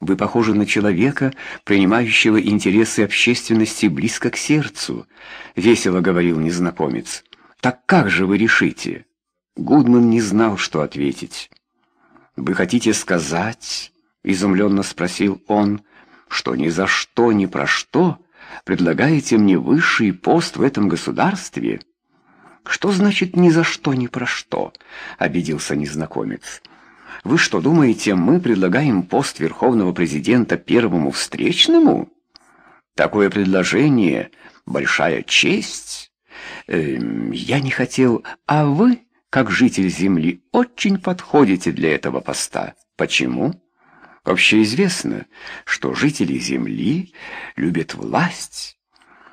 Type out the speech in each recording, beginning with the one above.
Вы похожи на человека, принимающего интересы общественности близко к сердцу, весело говорил незнакомец. Так как же вы решите? Гудман не знал, что ответить. Вы хотите сказать, изумленно спросил он, что ни за что, ни про что предлагаете мне высший пост в этом государстве? Что значит ни за что, ни про что? обиделся незнакомец. Вы что, думаете, мы предлагаем пост верховного президента первому встречному? Такое предложение — большая честь. Эм, я не хотел, а вы, как житель Земли, очень подходите для этого поста. Почему? Вообще известно, что жители Земли любят власть.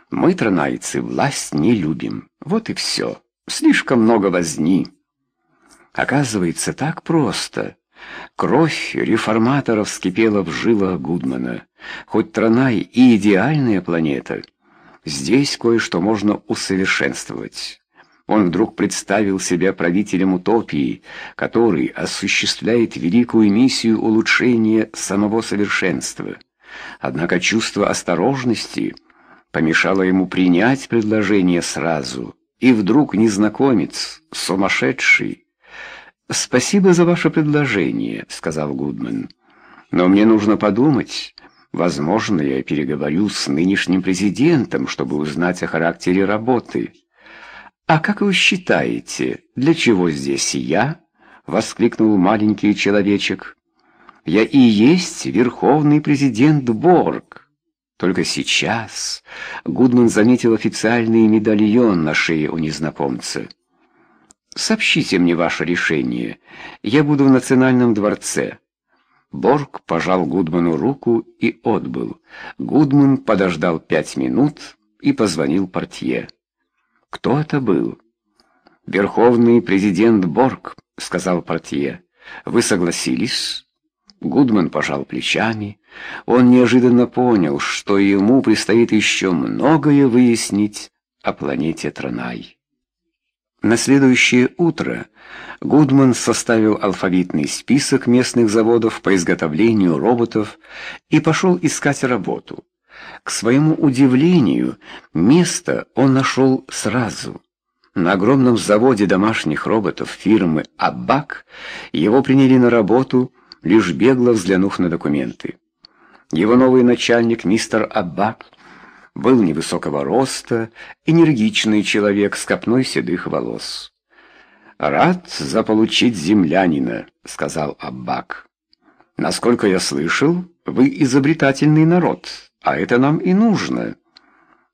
Мы, тронайцы, власть не любим. Вот и все. Слишком много возни. Оказывается, так просто — Кровь реформаторов скипела в жилах Гудмана. Хоть Транай и идеальная планета, здесь кое-что можно усовершенствовать. Он вдруг представил себя правителем утопии, который осуществляет великую миссию улучшения самого совершенства. Однако чувство осторожности помешало ему принять предложение сразу. И вдруг незнакомец, сумасшедший, «Спасибо за ваше предложение», — сказал Гудман. «Но мне нужно подумать. Возможно, я переговорю с нынешним президентом, чтобы узнать о характере работы». «А как вы считаете, для чего здесь я?» — воскликнул маленький человечек. «Я и есть верховный президент Борг». Только сейчас Гудман заметил официальный медальон на шее у незнакомца. Сообщите мне ваше решение. Я буду в Национальном дворце». Борг пожал Гудману руку и отбыл. Гудман подождал пять минут и позвонил портье. «Кто это был?» «Верховный президент Борг», — сказал портье. «Вы согласились?» Гудман пожал плечами. Он неожиданно понял, что ему предстоит еще многое выяснить о планете Транай. На следующее утро Гудман составил алфавитный список местных заводов по изготовлению роботов и пошел искать работу. К своему удивлению, место он нашел сразу. На огромном заводе домашних роботов фирмы Абак его приняли на работу, лишь бегло взглянув на документы. Его новый начальник мистер Аббак был невысокого роста, энергичный человек с копной седых волос. «Рад заполучить землянина», — сказал Аббак. «Насколько я слышал, вы изобретательный народ, а это нам и нужно».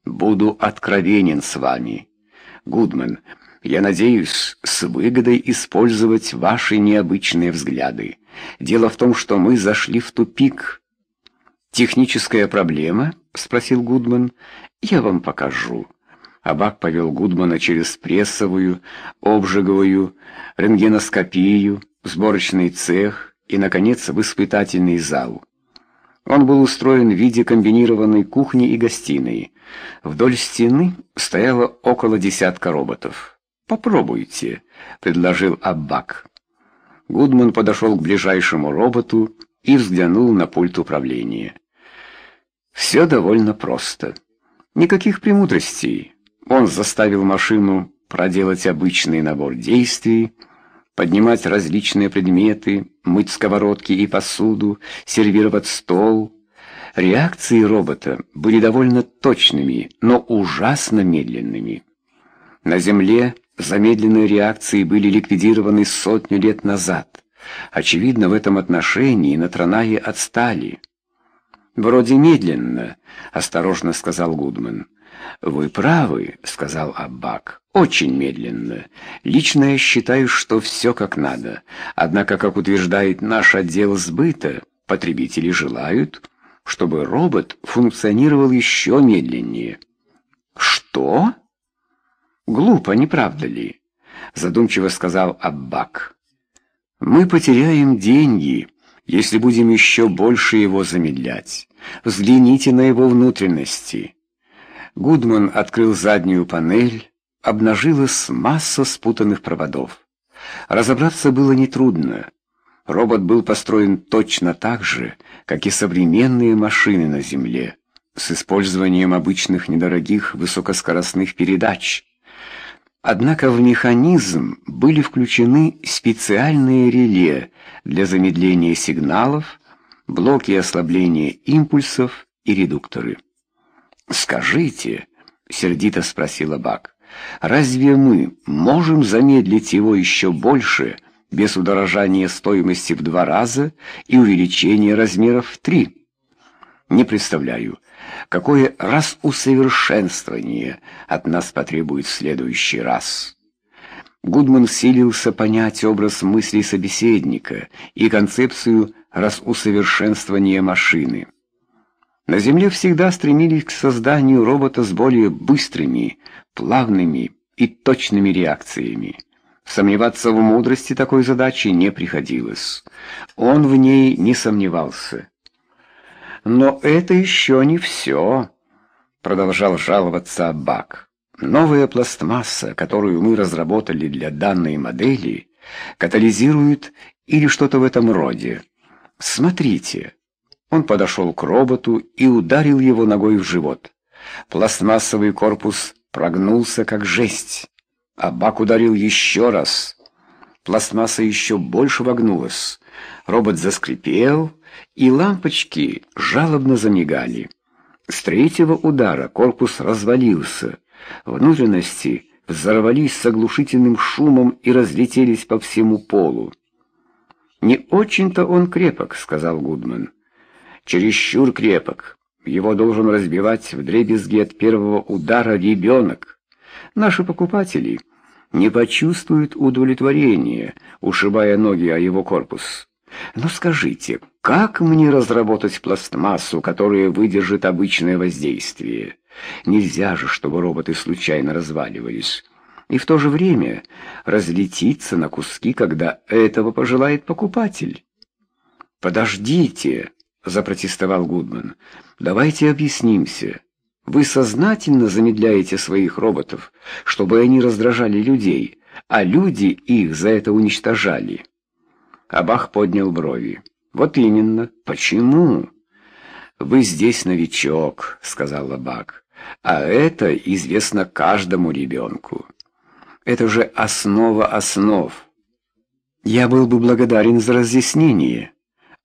«Буду откровенен с вами. Гудман, я надеюсь с выгодой использовать ваши необычные взгляды. Дело в том, что мы зашли в тупик. «Техническая проблема?» — спросил Гудман. «Я вам покажу». Абак повел Гудмана через прессовую, обжиговую, рентгеноскопию, сборочный цех и, наконец, в испытательный зал. Он был устроен в виде комбинированной кухни и гостиной. Вдоль стены стояло около десятка роботов. «Попробуйте», — предложил Аббак. Гудман подошел к ближайшему роботу и взглянул на пульт управления. Все довольно просто. Никаких премудростей. Он заставил машину проделать обычный набор действий, поднимать различные предметы, мыть сковородки и посуду, сервировать стол. Реакции робота были довольно точными, но ужасно медленными. На Земле замедленные реакции были ликвидированы сотню лет назад – Очевидно, в этом отношении на Натранаи отстали. «Вроде медленно», — осторожно сказал Гудман. «Вы правы», — сказал Аббак. «Очень медленно. Лично я считаю, что все как надо. Однако, как утверждает наш отдел сбыта, потребители желают, чтобы робот функционировал еще медленнее». «Что?» «Глупо, не правда ли?» — задумчиво сказал Аббак. Мы потеряем деньги, если будем еще больше его замедлять. Взгляните на его внутренности. Гудман открыл заднюю панель, обнажилась масса спутанных проводов. Разобраться было нетрудно. Робот был построен точно так же, как и современные машины на Земле, с использованием обычных недорогих высокоскоростных передач – Однако в механизм были включены специальные реле для замедления сигналов, блоки ослабления импульсов и редукторы. «Скажите», — сердито спросила Бак, — «разве мы можем замедлить его еще больше без удорожания стоимости в два раза и увеличения размеров в три?» «Не представляю, какое раз усовершенствование от нас потребует в следующий раз. Гудман силился понять образ мыслей собеседника и концепцию разусовершенствования машины. На Земле всегда стремились к созданию робота с более быстрыми, плавными и точными реакциями. Сомневаться в мудрости такой задачи не приходилось. Он в ней не сомневался. Но это еще не все, продолжал жаловаться Бак. Новая пластмасса, которую мы разработали для данной модели, катализирует или что-то в этом роде. Смотрите. Он подошел к роботу и ударил его ногой в живот. Пластмассовый корпус прогнулся как жесть. А Бак ударил еще раз. Пластмасса еще больше вогнулась. Робот заскрипел и лампочки жалобно замигали. С третьего удара корпус развалился, внутренности взорвались с оглушительным шумом и разлетелись по всему полу. «Не очень-то он крепок», — сказал Гудман. «Чересчур крепок. Его должен разбивать вдребезги от первого удара ребенок. Наши покупатели...» не почувствуют удовлетворения, ушибая ноги о его корпус. Но скажите, как мне разработать пластмассу, которая выдержит обычное воздействие? Нельзя же, чтобы роботы случайно разваливались. И в то же время разлетиться на куски, когда этого пожелает покупатель. «Подождите!» — запротестовал Гудман. «Давайте объяснимся. Вы сознательно замедляете своих роботов, чтобы они раздражали людей, а люди их за это уничтожали». Абах поднял брови. «Вот именно. Почему?» «Вы здесь новичок», — сказал Лабак. «А это известно каждому ребенку. Это же основа основ». «Я был бы благодарен за разъяснение».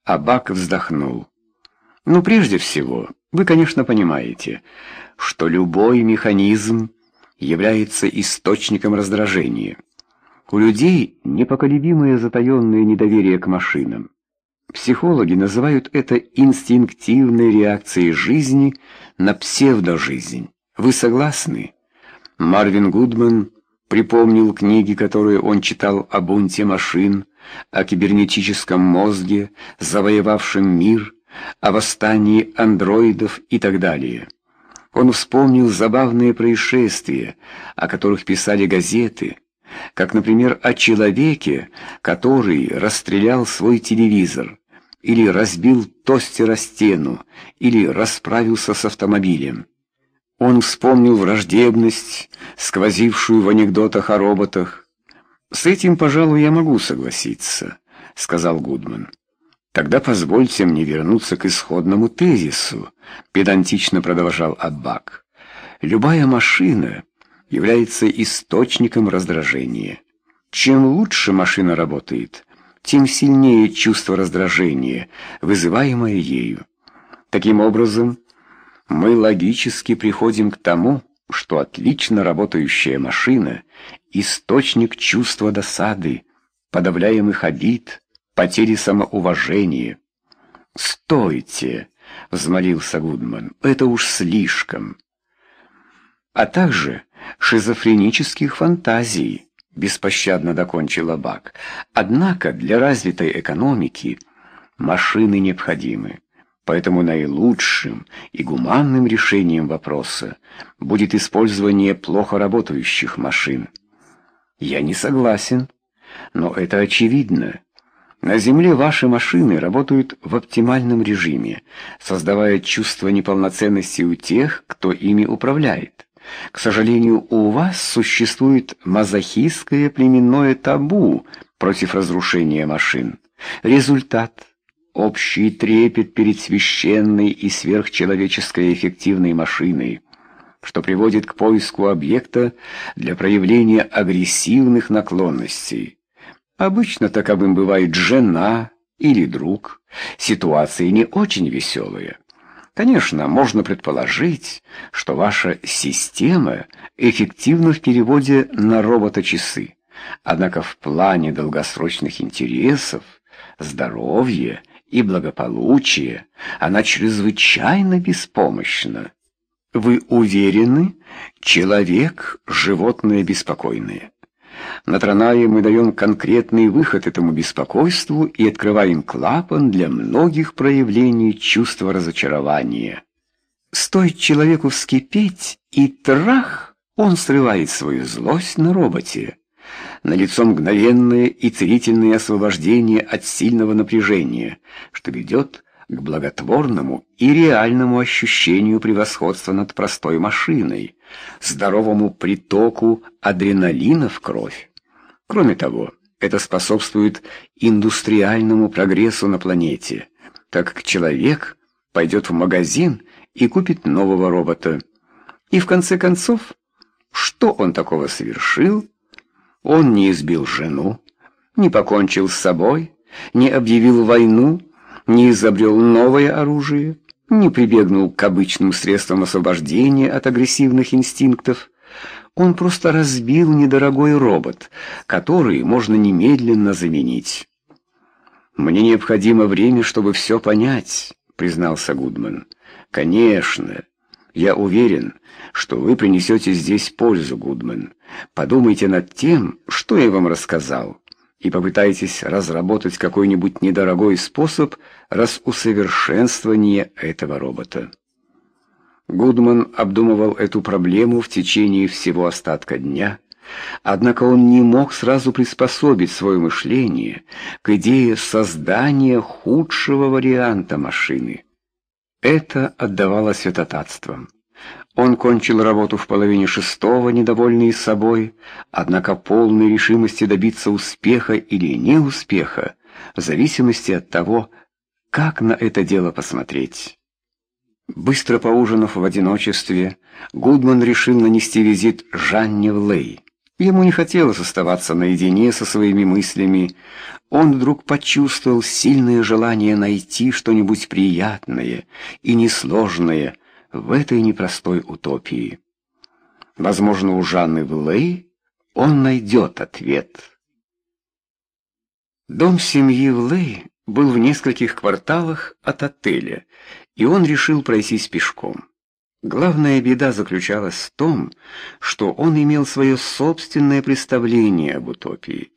Абак вздохнул. «Ну, прежде всего, вы, конечно, понимаете, что любой механизм является источником раздражения». У людей непоколебимое затаенное недоверие к машинам. Психологи называют это инстинктивной реакцией жизни на псевдожизнь. Вы согласны? Марвин Гудман припомнил книги, которые он читал о бунте машин, о кибернетическом мозге, завоевавшем мир, о восстании андроидов и так далее. Он вспомнил забавные происшествия, о которых писали газеты – как, например, о человеке, который расстрелял свой телевизор, или разбил тостер стену, или расправился с автомобилем. Он вспомнил враждебность, сквозившую в анекдотах о роботах. «С этим, пожалуй, я могу согласиться», — сказал Гудман. «Тогда позвольте мне вернуться к исходному тезису», — педантично продолжал Адбак. «Любая машина...» является источником раздражения. Чем лучше машина работает, тем сильнее чувство раздражения, вызываемое ею. Таким образом, мы логически приходим к тому, что отлично работающая машина – источник чувства досады, подавляемых обид, потери самоуважения. «Стойте!» — взмолился Гудман. «Это уж слишком!» А также шизофренических фантазий, беспощадно докончил Бак. Однако для развитой экономики машины необходимы. Поэтому наилучшим и гуманным решением вопроса будет использование плохо работающих машин. Я не согласен, но это очевидно. На Земле ваши машины работают в оптимальном режиме, создавая чувство неполноценности у тех, кто ими управляет. К сожалению, у вас существует мазохистское племенное табу против разрушения машин. Результат – общий трепет перед священной и сверхчеловеческой эффективной машиной, что приводит к поиску объекта для проявления агрессивных наклонностей. Обычно таковым бывает жена или друг. Ситуации не очень веселые. Конечно, можно предположить, что ваша система эффективна в переводе на роботочасы, Однако в плане долгосрочных интересов, здоровья и благополучия она чрезвычайно беспомощна. Вы уверены, человек – животное беспокойное. На Транае мы даем конкретный выход этому беспокойству и открываем клапан для многих проявлений чувства разочарования. Стоит человеку вскипеть, и трах, он срывает свою злость на роботе. На лицо мгновенное и целительное освобождение от сильного напряжения, что ведет к благотворному и реальному ощущению превосходства над простой машиной, здоровому притоку адреналина в кровь. Кроме того, это способствует индустриальному прогрессу на планете, так как человек пойдет в магазин и купит нового робота. И в конце концов, что он такого совершил? Он не избил жену, не покончил с собой, не объявил войну, не изобрел новое оружие, не прибегнул к обычным средствам освобождения от агрессивных инстинктов. Он просто разбил недорогой робот, который можно немедленно заменить. «Мне необходимо время, чтобы все понять», — признался Гудман. «Конечно. Я уверен, что вы принесете здесь пользу, Гудман. Подумайте над тем, что я вам рассказал» и попытаетесь разработать какой-нибудь недорогой способ разусовершенствования этого робота. Гудман обдумывал эту проблему в течение всего остатка дня, однако он не мог сразу приспособить свое мышление к идее создания худшего варианта машины. Это отдавалось святотатством. Он кончил работу в половине шестого, недовольный собой, однако полной решимости добиться успеха или неуспеха, в зависимости от того, как на это дело посмотреть. Быстро поужинав в одиночестве, Гудман решил нанести визит Жанне Лей. Ему не хотелось оставаться наедине со своими мыслями. Он вдруг почувствовал сильное желание найти что-нибудь приятное и несложное – в этой непростой утопии. Возможно, у Жанны Влей он найдет ответ. Дом семьи Влей был в нескольких кварталах от отеля, и он решил пройтись пешком. Главная беда заключалась в том, что он имел свое собственное представление об утопии,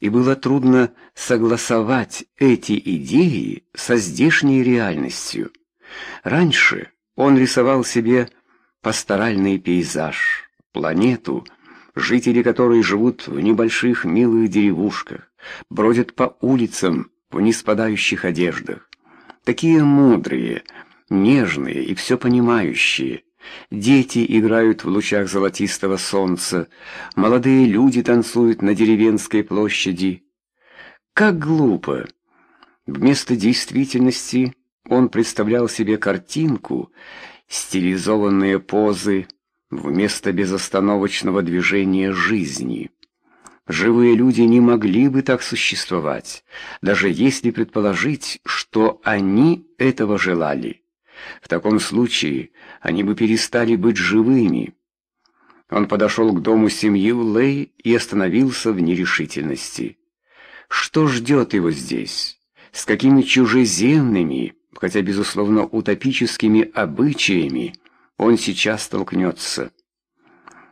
и было трудно согласовать эти идеи со здешней реальностью. Раньше он рисовал себе пасторальный пейзаж, планету, жители которой живут в небольших милых деревушках, бродят по улицам в неспадающих одеждах. Такие мудрые, нежные и все понимающие. Дети играют в лучах золотистого солнца, молодые люди танцуют на деревенской площади. Как глупо! Вместо действительности он представлял себе картинку, стилизованные позы вместо безостановочного движения жизни. Живые люди не могли бы так существовать, даже если предположить, что они этого желали. В таком случае они бы перестали быть живыми. Он подошел к дому семьи Лэй и остановился в нерешительности. Что ждет его здесь? С какими чужеземными хотя, безусловно, утопическими обычаями, он сейчас столкнется.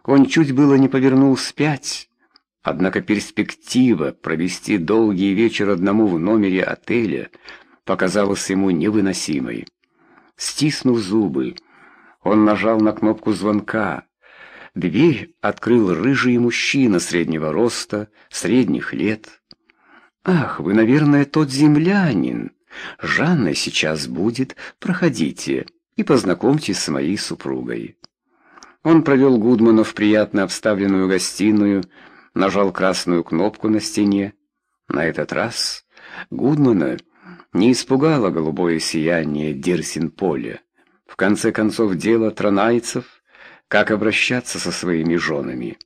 Он чуть было не повернул спять, однако перспектива провести долгий вечер одному в номере отеля показалась ему невыносимой. Стиснув зубы, он нажал на кнопку звонка. Дверь открыл рыжий мужчина среднего роста, средних лет. «Ах, вы, наверное, тот землянин!» Жанна сейчас будет, проходите и познакомьтесь с моей супругой». Он провел Гудмана в приятно обставленную гостиную, нажал красную кнопку на стене. На этот раз Гудмана не испугало голубое сияние Дерсинполя. В конце концов, дело тронайцев, как обращаться со своими женами.